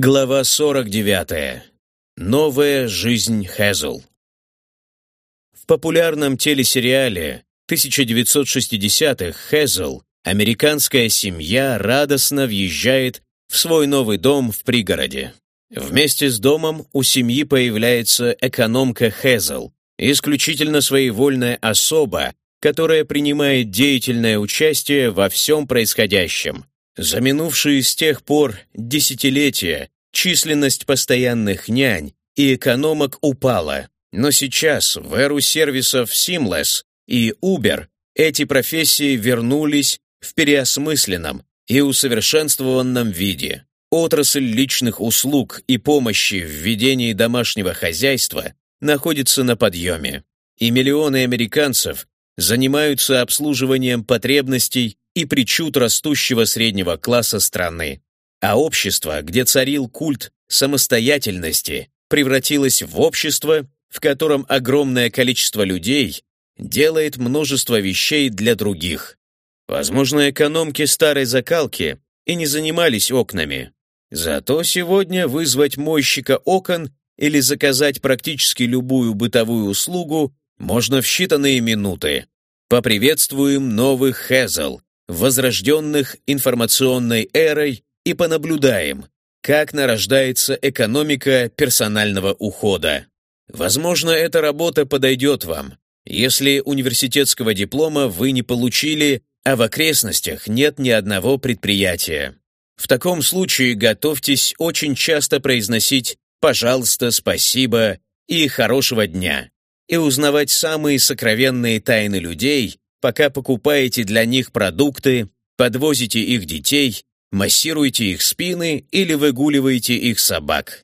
Глава 49. Новая жизнь Хэзл. В популярном телесериале 1960-х Хэзл американская семья радостно въезжает в свой новый дом в пригороде. Вместе с домом у семьи появляется экономка Хэзл, исключительно своевольная особа, которая принимает деятельное участие во всем происходящем. За минувшие с тех пор десятилетия численность постоянных нянь и экономок упала, но сейчас в эру сервисов Seamless и Uber эти профессии вернулись в переосмысленном и усовершенствованном виде. Отрасль личных услуг и помощи в ведении домашнего хозяйства находится на подъеме, и миллионы американцев занимаются обслуживанием потребностей и причуд растущего среднего класса страны. А общество, где царил культ самостоятельности, превратилось в общество, в котором огромное количество людей делает множество вещей для других. Возможно, экономки старой закалки и не занимались окнами. Зато сегодня вызвать мойщика окон или заказать практически любую бытовую услугу можно в считанные минуты. Поприветствуем новых Хезл, возрожденных информационной эрой, и понаблюдаем, как нарождается экономика персонального ухода. Возможно, эта работа подойдет вам, если университетского диплома вы не получили, а в окрестностях нет ни одного предприятия. В таком случае готовьтесь очень часто произносить «пожалуйста», «спасибо» и «хорошего дня» и узнавать самые сокровенные тайны людей, пока покупаете для них продукты, подвозите их детей, массируете их спины или выгуливаете их собак.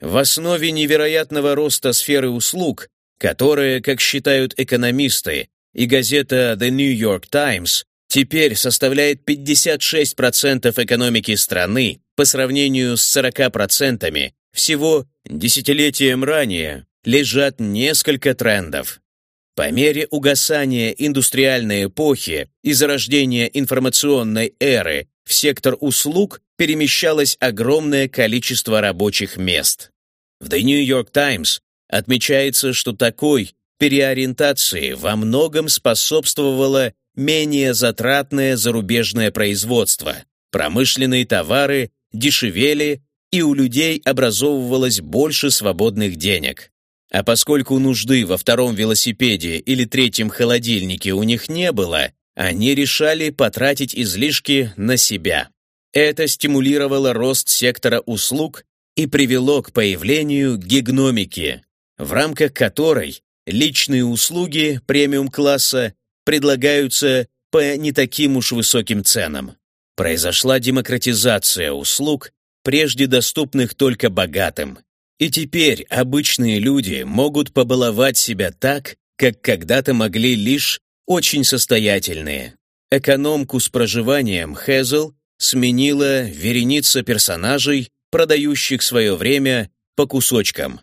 В основе невероятного роста сферы услуг, которая, как считают экономисты, и газета The New York Times теперь составляет 56% экономики страны по сравнению с 40% всего десятилетием ранее, лежат несколько трендов. По мере угасания индустриальной эпохи и зарождения информационной эры в сектор услуг перемещалось огромное количество рабочих мест. В The New York Times отмечается, что такой переориентации во многом способствовало менее затратное зарубежное производство, промышленные товары дешевели, и у людей образовывалось больше свободных денег. А поскольку нужды во втором велосипеде или третьем холодильнике у них не было, они решали потратить излишки на себя. Это стимулировало рост сектора услуг и привело к появлению гигномики, в рамках которой личные услуги премиум-класса предлагаются по не таким уж высоким ценам. Произошла демократизация услуг, прежде доступных только богатым. И теперь обычные люди могут побаловать себя так, как когда-то могли лишь очень состоятельные. Экономку с проживанием Хезл сменила вереница персонажей, продающих свое время по кусочкам.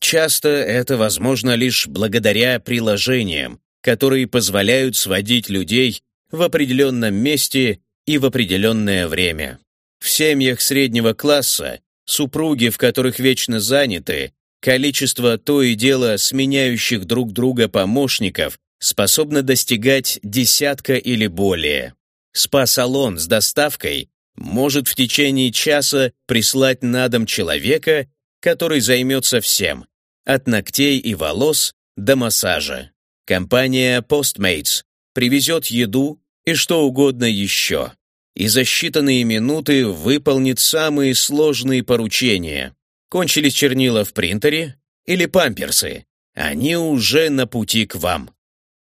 Часто это возможно лишь благодаря приложениям, которые позволяют сводить людей в определенном месте и в определенное время. В семьях среднего класса супруги, в которых вечно заняты, количество то и дело сменяющих друг друга помощников способно достигать десятка или более. Спа-салон с доставкой может в течение часа прислать на дом человека, который займется всем, от ногтей и волос до массажа. Компания Postmates привезет еду и что угодно еще и за считанные минуты выполнит самые сложные поручения. Кончились чернила в принтере или памперсы. Они уже на пути к вам.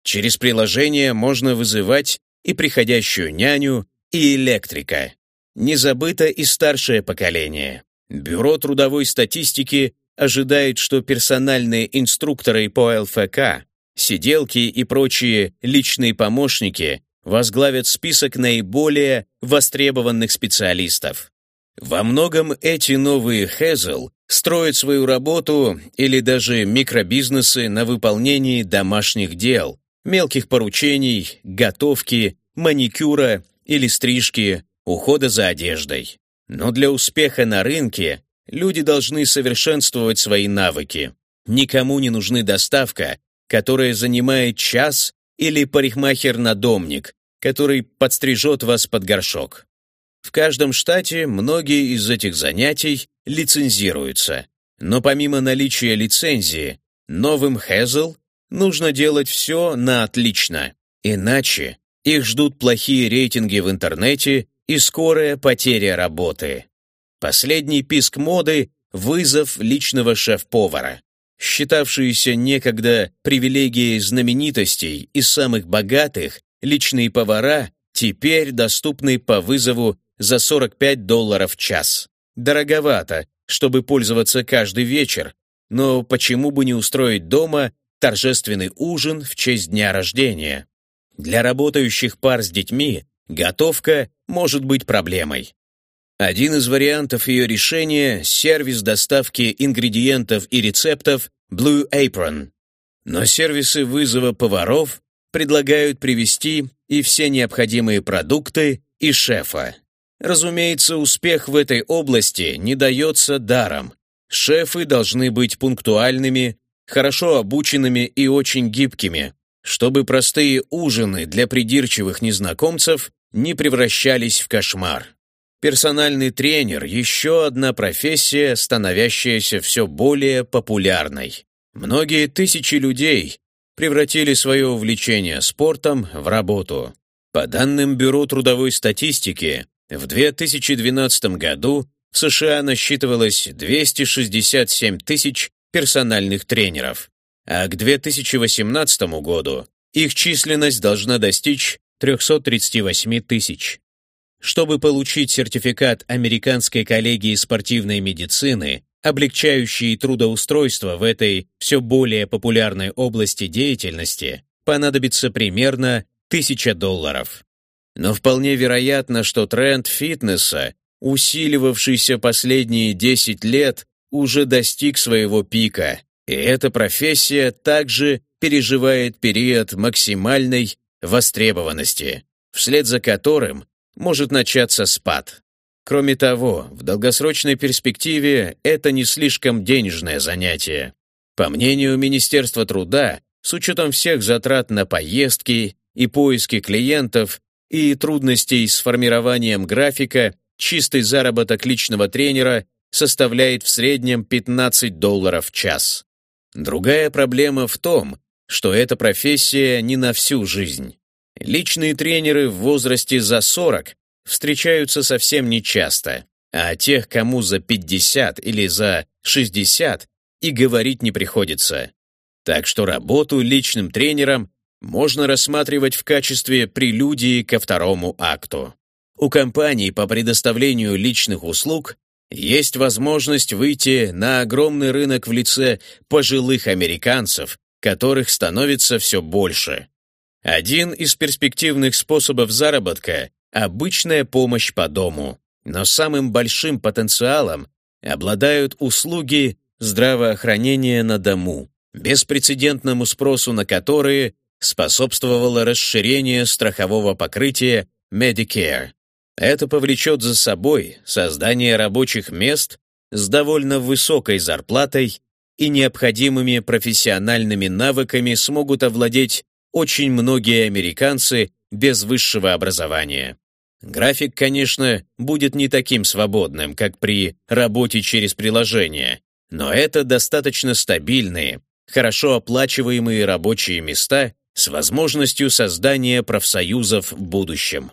Через приложение можно вызывать и приходящую няню, и электрика. Не забыто и старшее поколение. Бюро трудовой статистики ожидает, что персональные инструкторы по ЛФК, сиделки и прочие личные помощники возглавят список наиболее востребованных специалистов. Во многом эти новые Хезл строят свою работу или даже микробизнесы на выполнении домашних дел, мелких поручений, готовки, маникюра или стрижки, ухода за одеждой. Но для успеха на рынке люди должны совершенствовать свои навыки. Никому не нужны доставка, которая занимает час, или парикмахер-надомник, который подстрижет вас под горшок. В каждом штате многие из этих занятий лицензируются, но помимо наличия лицензии, новым Hazel нужно делать все на отлично, иначе их ждут плохие рейтинги в интернете и скорая потеря работы. Последний писк моды – вызов личного шеф-повара. Считавшиеся некогда привилегией знаменитостей и самых богатых, личные повара теперь доступны по вызову за 45 долларов в час. Дороговато, чтобы пользоваться каждый вечер, но почему бы не устроить дома торжественный ужин в честь дня рождения? Для работающих пар с детьми готовка может быть проблемой. Один из вариантов ее решения – сервис доставки ингредиентов и рецептов Blue Apron. Но сервисы вызова поваров предлагают привезти и все необходимые продукты, и шефа. Разумеется, успех в этой области не дается даром. Шефы должны быть пунктуальными, хорошо обученными и очень гибкими, чтобы простые ужины для придирчивых незнакомцев не превращались в кошмар. Персональный тренер – еще одна профессия, становящаяся все более популярной. Многие тысячи людей превратили свое увлечение спортом в работу. По данным Бюро трудовой статистики, в 2012 году в США насчитывалось 267 тысяч персональных тренеров, а к 2018 году их численность должна достичь 338 тысяч. Чтобы получить сертификат Американской коллегии спортивной медицины, облегчающий трудоустройство в этой все более популярной области деятельности, понадобится примерно 1000 долларов. Но вполне вероятно, что тренд фитнеса, усиливавшийся последние 10 лет, уже достиг своего пика, и эта профессия также переживает период максимальной востребованности, вслед за которым может начаться спад. Кроме того, в долгосрочной перспективе это не слишком денежное занятие. По мнению Министерства труда, с учетом всех затрат на поездки и поиски клиентов, и трудностей с формированием графика, чистый заработок личного тренера составляет в среднем 15 долларов в час. Другая проблема в том, что эта профессия не на всю жизнь. Личные тренеры в возрасте за 40 встречаются совсем нечасто, а тех, кому за 50 или за 60, и говорить не приходится. Так что работу личным тренером можно рассматривать в качестве прелюдии ко второму акту. У компаний по предоставлению личных услуг есть возможность выйти на огромный рынок в лице пожилых американцев, которых становится все больше. Один из перспективных способов заработка – обычная помощь по дому, но самым большим потенциалом обладают услуги здравоохранения на дому, беспрецедентному спросу на которые способствовало расширение страхового покрытия Medicare. Это повлечет за собой создание рабочих мест с довольно высокой зарплатой и необходимыми профессиональными навыками смогут овладеть очень многие американцы без высшего образования. График, конечно, будет не таким свободным, как при работе через приложение, но это достаточно стабильные, хорошо оплачиваемые рабочие места с возможностью создания профсоюзов в будущем.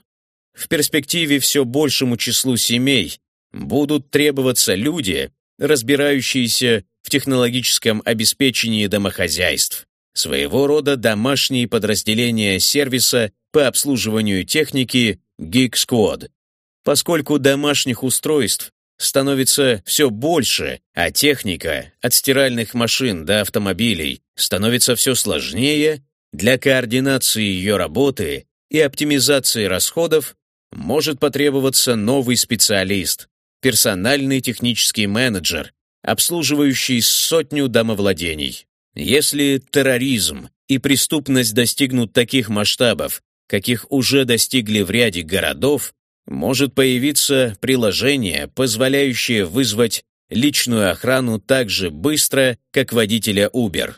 В перспективе все большему числу семей будут требоваться люди, разбирающиеся в технологическом обеспечении домохозяйств, своего рода домашние подразделения сервиса по обслуживанию техники Geek Squad. Поскольку домашних устройств становится все больше, а техника, от стиральных машин до автомобилей, становится все сложнее, для координации ее работы и оптимизации расходов может потребоваться новый специалист, персональный технический менеджер, обслуживающий сотню домовладений. Если терроризм и преступность достигнут таких масштабов, каких уже достигли в ряде городов, может появиться приложение, позволяющее вызвать личную охрану так же быстро, как водителя Uber.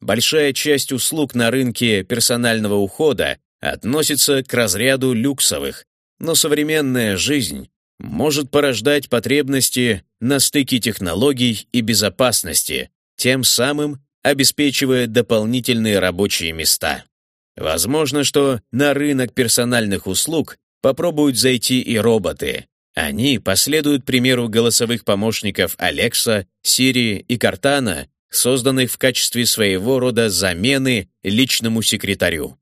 Большая часть услуг на рынке персонального ухода относится к разряду люксовых, но современная жизнь может порождать потребности на стыке технологий и безопасности, тем самым обеспечивая дополнительные рабочие места. Возможно, что на рынок персональных услуг попробуют зайти и роботы. Они последуют примеру голосовых помощников Alexa, Siri и Cortana, созданных в качестве своего рода замены личному секретарю.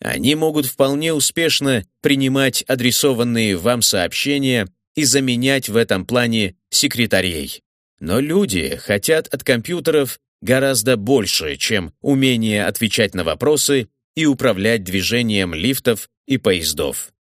Они могут вполне успешно принимать адресованные вам сообщения и заменять в этом плане секретарей. Но люди хотят от компьютеров гораздо больше, чем умение отвечать на вопросы и управлять движением лифтов и поездов.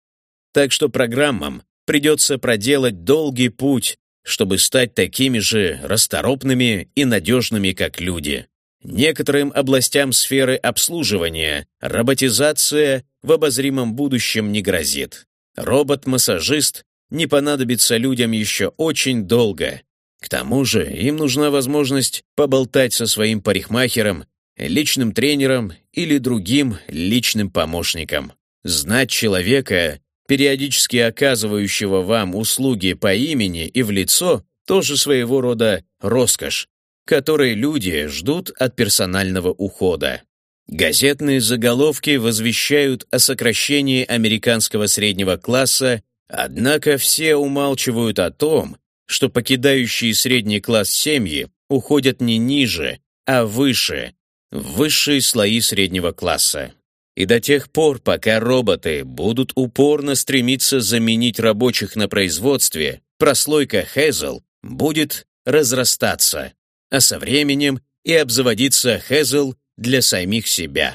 Так что программам придется проделать долгий путь, чтобы стать такими же расторопными и надежными, как люди. Некоторым областям сферы обслуживания роботизация в обозримом будущем не грозит. Робот-массажист не понадобится людям еще очень долго. К тому же им нужна возможность поболтать со своим парикмахером личным тренером или другим личным помощником. Знать человека, периодически оказывающего вам услуги по имени и в лицо, тоже своего рода роскошь, которой люди ждут от персонального ухода. Газетные заголовки возвещают о сокращении американского среднего класса, однако все умалчивают о том, что покидающие средний класс семьи уходят не ниже, а выше, в высшие слои среднего класса. И до тех пор, пока роботы будут упорно стремиться заменить рабочих на производстве, прослойка Хезл будет разрастаться, а со временем и обзаводиться Хезл для самих себя.